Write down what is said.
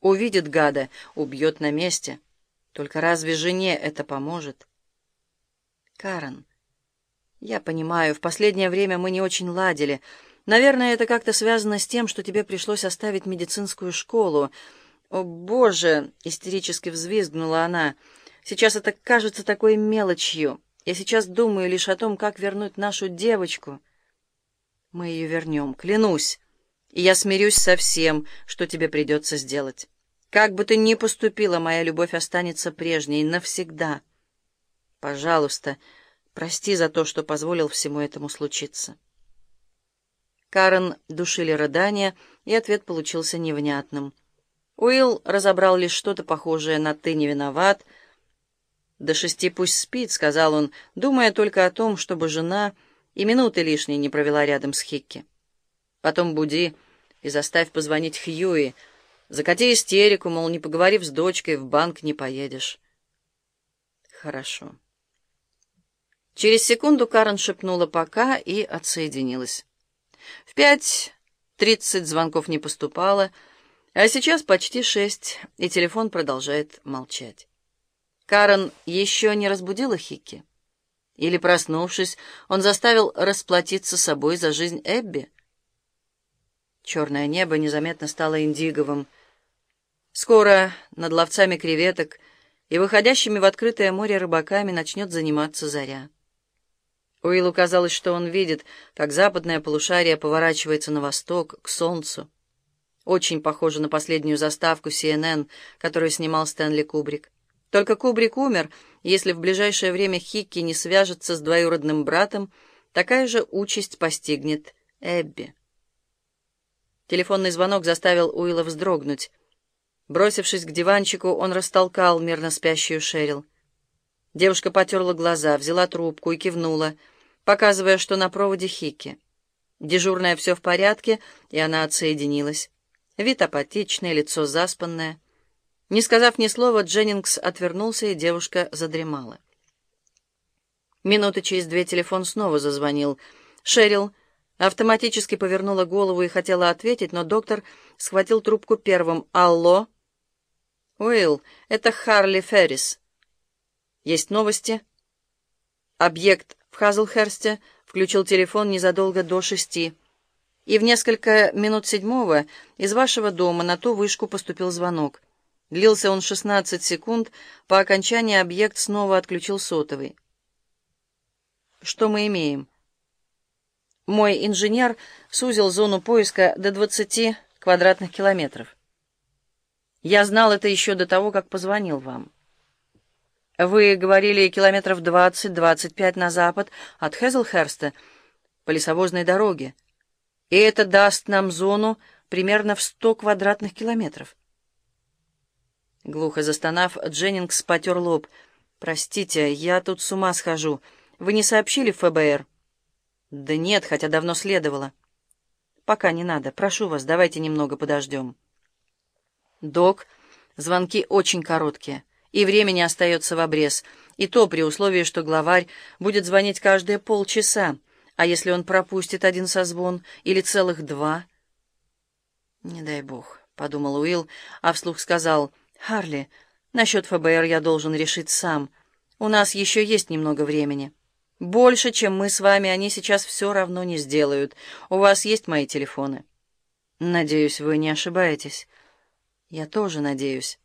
Увидит гада, убьет на месте. Только разве жене это поможет? Карен, я понимаю, в последнее время мы не очень ладили. Наверное, это как-то связано с тем, что тебе пришлось оставить медицинскую школу. О, Боже! — истерически взвизгнула она. Сейчас это кажется такой мелочью. Я сейчас думаю лишь о том, как вернуть нашу девочку. Мы ее вернем, клянусь. И я смирюсь со всем, что тебе придется сделать. Как бы ты ни поступила, моя любовь останется прежней навсегда. Пожалуйста, прости за то, что позволил всему этому случиться. Карен душили рыдания, и ответ получился невнятным. Уилл разобрал лишь что-то похожее на «ты не виноват», «До шести пусть спит», — сказал он, думая только о том, чтобы жена и минуты лишней не провела рядом с Хикки. «Потом буди и заставь позвонить Хьюи. Закати истерику, мол, не поговорив с дочкой, в банк не поедешь». «Хорошо». Через секунду Карен шепнула «пока» и отсоединилась. В пять тридцать звонков не поступало, а сейчас почти шесть, и телефон продолжает молчать. Карен еще не разбудила Хикки? Или, проснувшись, он заставил расплатиться собой за жизнь Эбби? Черное небо незаметно стало индиговым. Скоро над ловцами креветок и выходящими в открытое море рыбаками начнет заниматься заря. Уиллу казалось, что он видит, как западное полушарие поворачивается на восток, к солнцу. Очень похоже на последнюю заставку CNN, которую снимал Стэнли Кубрик. Только Кубрик умер, если в ближайшее время Хикки не свяжется с двоюродным братом, такая же участь постигнет Эбби. Телефонный звонок заставил Уилла вздрогнуть. Бросившись к диванчику, он растолкал мирно спящую Шерил. Девушка потерла глаза, взяла трубку и кивнула, показывая, что на проводе Хикки. Дежурная все в порядке, и она отсоединилась. Вид апатичный, лицо заспанное — не сказав ни слова, Дженнингс отвернулся, и девушка задремала. Минуты через две телефон снова зазвонил. Шерил автоматически повернула голову и хотела ответить, но доктор схватил трубку первым. «Алло?» «Уилл, это Харли Феррис». «Есть новости?» «Объект в Хазлхерсте включил телефон незадолго до шести, и в несколько минут седьмого из вашего дома на ту вышку поступил звонок». Длился он 16 секунд, по окончании объект снова отключил сотовый. Что мы имеем? Мой инженер сузил зону поиска до 20 квадратных километров. Я знал это еще до того, как позвонил вам. Вы говорили километров 20-25 на запад от Хезлхерста по лесовозной дороге, и это даст нам зону примерно в 100 квадратных километров. Глухо застонав, Дженнингс потер лоб. «Простите, я тут с ума схожу. Вы не сообщили ФБР?» «Да нет, хотя давно следовало». «Пока не надо. Прошу вас, давайте немного подождем». «Док, звонки очень короткие, и времени остается в обрез, и то при условии, что главарь будет звонить каждые полчаса, а если он пропустит один созвон или целых два?» «Не дай бог», — подумал Уилл, а вслух сказал — «Харли, насчет ФБР я должен решить сам. У нас еще есть немного времени. Больше, чем мы с вами, они сейчас все равно не сделают. У вас есть мои телефоны?» «Надеюсь, вы не ошибаетесь». «Я тоже надеюсь».